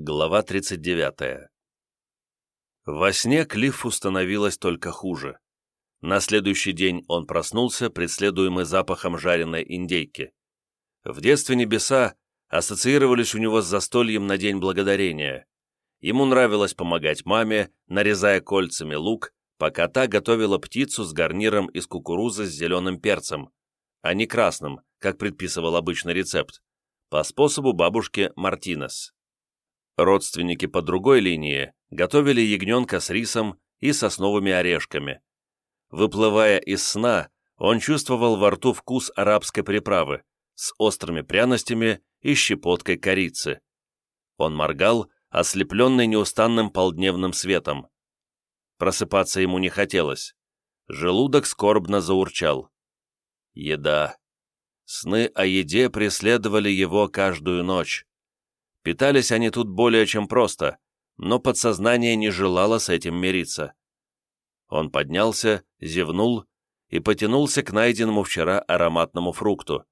Глава 39. Во сне Клиффу становилось только хуже. На следующий день он проснулся, преследуемый запахом жареной индейки. В детстве небеса ассоциировались у него с застольем на День Благодарения. Ему нравилось помогать маме, нарезая кольцами лук, пока та готовила птицу с гарниром из кукурузы с зеленым перцем, а не красным, как предписывал обычный рецепт, по способу бабушки Мартинес. Родственники по другой линии готовили ягненка с рисом и сосновыми орешками. Выплывая из сна, он чувствовал во рту вкус арабской приправы с острыми пряностями и щепоткой корицы. Он моргал, ослепленный неустанным полдневным светом. Просыпаться ему не хотелось. Желудок скорбно заурчал. Еда. Сны о еде преследовали его каждую ночь. Питались они тут более чем просто, но подсознание не желало с этим мириться. Он поднялся, зевнул и потянулся к найденному вчера ароматному фрукту.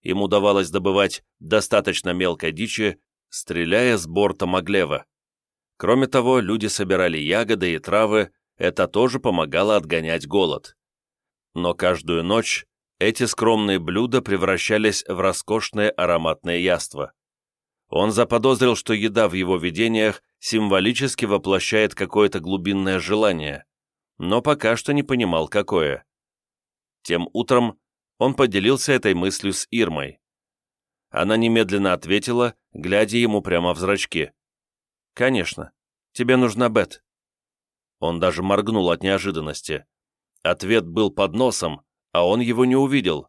Им удавалось добывать достаточно мелкой дичи, стреляя с борта Маглева. Кроме того, люди собирали ягоды и травы, это тоже помогало отгонять голод. Но каждую ночь эти скромные блюда превращались в роскошные ароматные яства. Он заподозрил, что еда в его видениях символически воплощает какое-то глубинное желание, но пока что не понимал, какое. Тем утром он поделился этой мыслью с Ирмой. Она немедленно ответила, глядя ему прямо в зрачки. «Конечно. Тебе нужна Бет». Он даже моргнул от неожиданности. Ответ был под носом, а он его не увидел.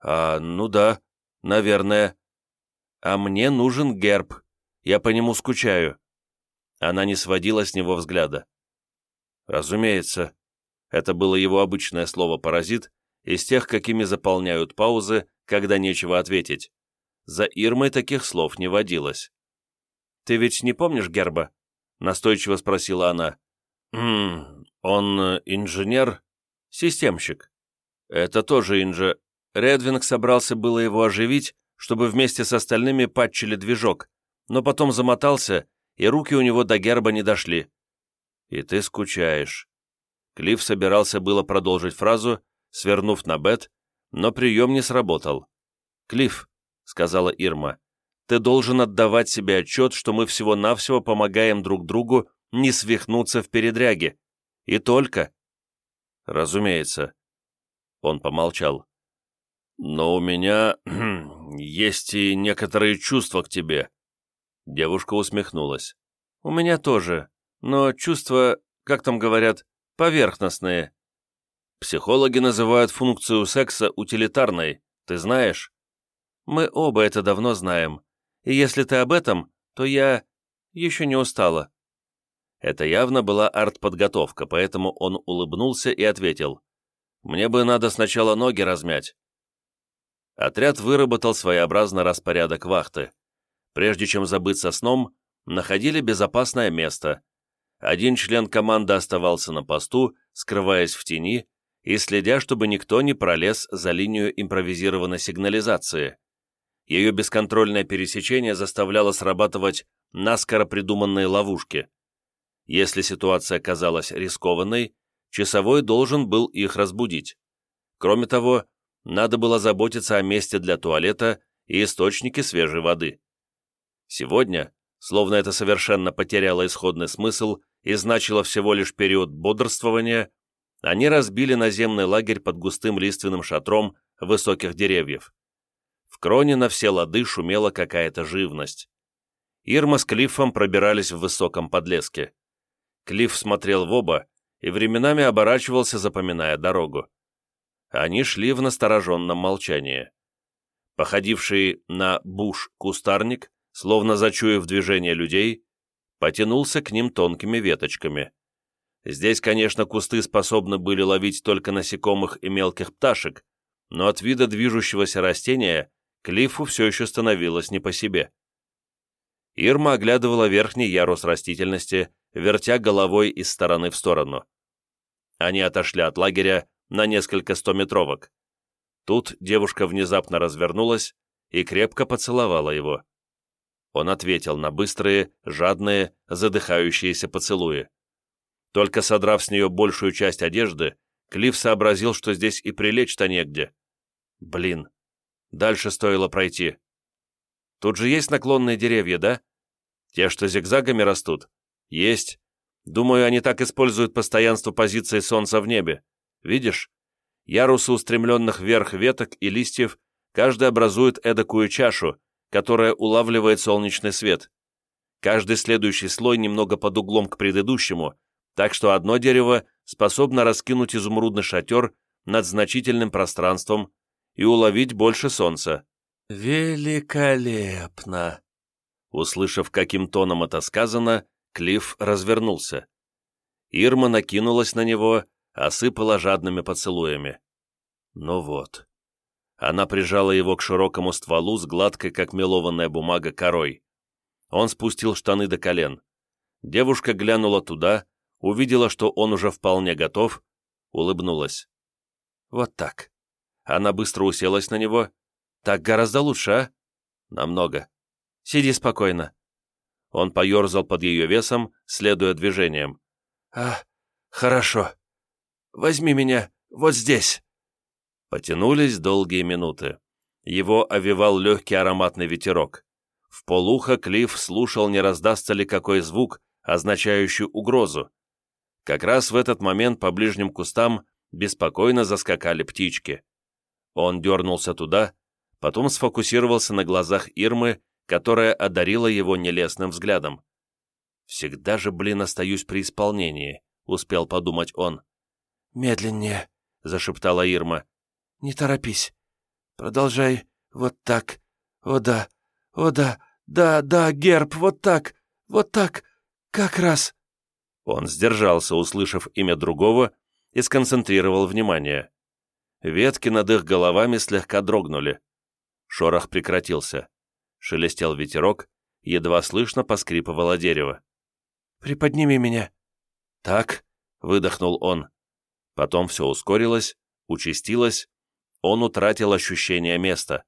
«А, ну да, наверное», а мне нужен герб. Я по нему скучаю». Она не сводила с него взгляда. «Разумеется». Это было его обычное слово «паразит», из тех, какими заполняют паузы, когда нечего ответить. За Ирмой таких слов не водилось. «Ты ведь не помнишь герба?» — настойчиво спросила она. «Хм, он э, инженер? Системщик». «Это тоже инже...» Редвинг собрался было его оживить, чтобы вместе с остальными патчили движок, но потом замотался, и руки у него до герба не дошли. «И ты скучаешь». Клифф собирался было продолжить фразу, свернув на бет, но прием не сработал. «Клифф», — сказала Ирма, — «ты должен отдавать себе отчет, что мы всего-навсего помогаем друг другу не свихнуться в передряге. И только». «Разумеется». Он помолчал. «Но у меня есть и некоторые чувства к тебе». Девушка усмехнулась. «У меня тоже, но чувства, как там говорят, поверхностные. Психологи называют функцию секса утилитарной, ты знаешь? Мы оба это давно знаем, и если ты об этом, то я еще не устала». Это явно была артподготовка, поэтому он улыбнулся и ответил. «Мне бы надо сначала ноги размять, Отряд выработал своеобразный распорядок вахты. Прежде чем забыться сном, находили безопасное место. Один член команды оставался на посту, скрываясь в тени и следя, чтобы никто не пролез за линию импровизированной сигнализации. Ее бесконтрольное пересечение заставляло срабатывать наскоро придуманные ловушки. Если ситуация казалась рискованной, часовой должен был их разбудить. Кроме того, надо было заботиться о месте для туалета и источнике свежей воды. Сегодня, словно это совершенно потеряло исходный смысл и значило всего лишь период бодрствования, они разбили наземный лагерь под густым лиственным шатром высоких деревьев. В кроне на все лады шумела какая-то живность. Ирма с Клиффом пробирались в высоком подлеске. Клифф смотрел в оба и временами оборачивался, запоминая дорогу. Они шли в настороженном молчании. Походивший на буш кустарник, словно зачуяв движение людей, потянулся к ним тонкими веточками. Здесь, конечно, кусты способны были ловить только насекомых и мелких пташек, но от вида движущегося растения Клиффу все еще становилось не по себе. Ирма оглядывала верхний ярус растительности, вертя головой из стороны в сторону. Они отошли от лагеря на несколько стометровок. Тут девушка внезапно развернулась и крепко поцеловала его. Он ответил на быстрые, жадные, задыхающиеся поцелуи. Только содрав с нее большую часть одежды, Клифф сообразил, что здесь и прилечь-то негде. Блин, дальше стоило пройти. Тут же есть наклонные деревья, да? Те, что зигзагами растут? Есть. Думаю, они так используют постоянство позиции Солнца в небе. Видишь? Ярусы устремленных вверх веток и листьев каждый образует эдакую чашу, которая улавливает солнечный свет. Каждый следующий слой немного под углом к предыдущему, так что одно дерево способно раскинуть изумрудный шатер над значительным пространством и уловить больше солнца. «Великолепно!» Услышав, каким тоном это сказано, Клифф развернулся. Ирма накинулась на него, осыпала жадными поцелуями. Ну вот. Она прижала его к широкому стволу с гладкой, как мелованная бумага, корой. Он спустил штаны до колен. Девушка глянула туда, увидела, что он уже вполне готов, улыбнулась. Вот так. Она быстро уселась на него. Так гораздо лучше, а? Намного. Сиди спокойно. Он поерзал под ее весом, следуя движениям. «А, хорошо. Возьми меня вот здесь». Потянулись долгие минуты. Его овивал легкий ароматный ветерок. В полухо Клифф слушал, не раздастся ли какой звук, означающий угрозу. Как раз в этот момент по ближним кустам беспокойно заскакали птички. Он дернулся туда, потом сфокусировался на глазах Ирмы которая одарила его нелестным взглядом. «Всегда же, блин, остаюсь при исполнении», — успел подумать он. «Медленнее», — зашептала Ирма. «Не торопись. Продолжай вот так. О да, о да, да, да, герб, вот так, вот так, как раз». Он сдержался, услышав имя другого, и сконцентрировал внимание. Ветки над их головами слегка дрогнули. Шорох прекратился шелестел ветерок, едва слышно поскрипывало дерево. «Приподними меня!» «Так», — выдохнул он. Потом все ускорилось, участилось, он утратил ощущение места.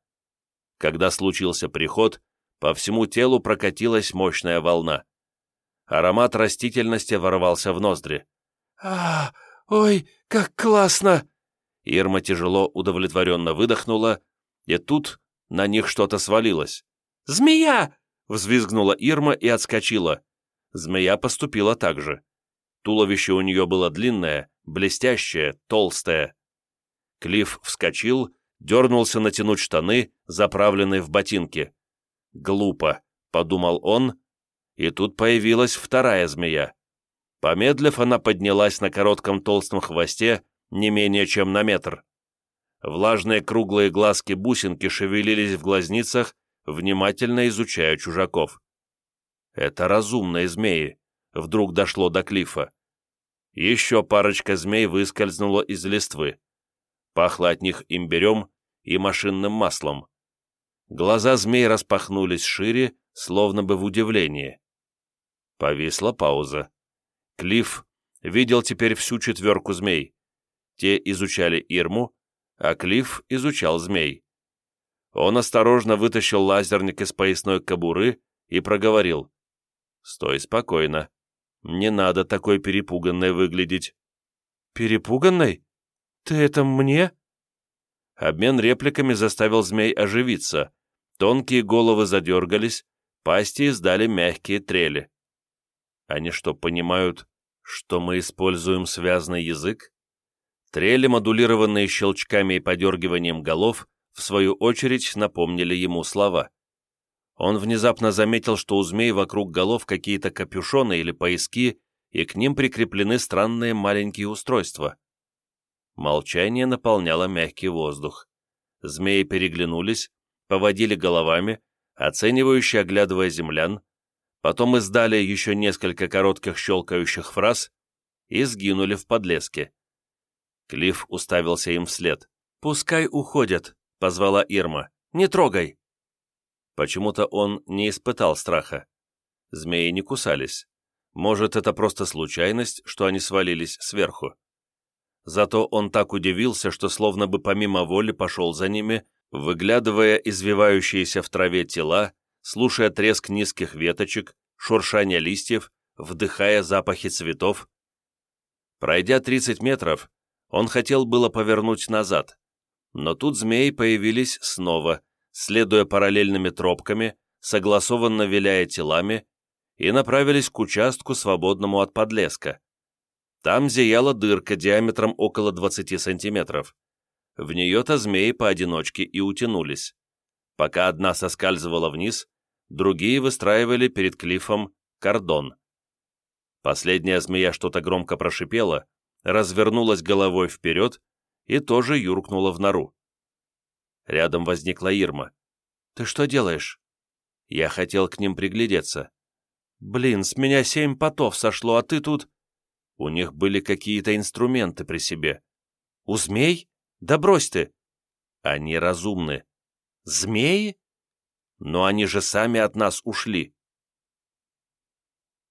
Когда случился приход, по всему телу прокатилась мощная волна. Аромат растительности ворвался в ноздри. а Ой, как классно!» Ирма тяжело удовлетворенно выдохнула, и тут на них что-то свалилось. «Змея!» — взвизгнула Ирма и отскочила. Змея поступила так же. Туловище у нее было длинное, блестящее, толстое. Клифф вскочил, дернулся натянуть штаны, заправленные в ботинки. «Глупо», — подумал он, и тут появилась вторая змея. Помедлив, она поднялась на коротком толстом хвосте не менее чем на метр. Влажные круглые глазки-бусинки шевелились в глазницах, внимательно изучая чужаков. «Это разумные змеи», — вдруг дошло до Клифа. Еще парочка змей выскользнула из листвы. Пахло от них имбирем и машинным маслом. Глаза змей распахнулись шире, словно бы в удивлении. Повисла пауза. Клифф видел теперь всю четверку змей. Те изучали Ирму, а Клифф изучал змей. Он осторожно вытащил лазерник из поясной кобуры и проговорил. «Стой спокойно. Не надо такой перепуганной выглядеть». «Перепуганной? Ты это мне?» Обмен репликами заставил змей оживиться. Тонкие головы задергались, пасти издали мягкие трели. Они что, понимают, что мы используем связный язык? Трели, модулированные щелчками и подергиванием голов, в свою очередь, напомнили ему слова. Он внезапно заметил, что у змей вокруг голов какие-то капюшоны или пояски, и к ним прикреплены странные маленькие устройства. Молчание наполняло мягкий воздух. Змеи переглянулись, поводили головами, оценивающе оглядывая землян, потом издали еще несколько коротких щелкающих фраз и сгинули в подлеске. Клифф уставился им вслед. «Пускай уходят», — позвала Ирма. «Не трогай!» Почему-то он не испытал страха. Змеи не кусались. Может, это просто случайность, что они свалились сверху. Зато он так удивился, что словно бы помимо воли пошел за ними, выглядывая извивающиеся в траве тела, слушая треск низких веточек, шуршание листьев, вдыхая запахи цветов. Пройдя 30 метров, он хотел было повернуть назад, но тут змеи появились снова, следуя параллельными тропками, согласованно виляя телами, и направились к участку, свободному от подлеска. Там зияла дырка диаметром около 20 сантиметров. В нее-то змеи поодиночке и утянулись. Пока одна соскальзывала вниз, другие выстраивали перед клифом кордон. Последняя змея что-то громко прошипела, развернулась головой вперед и тоже юркнула в нору. Рядом возникла Ирма. «Ты что делаешь?» Я хотел к ним приглядеться. «Блин, с меня семь потов сошло, а ты тут...» У них были какие-то инструменты при себе. «У змей? Да брось ты!» «Они разумны». «Змеи?» «Но они же сами от нас ушли.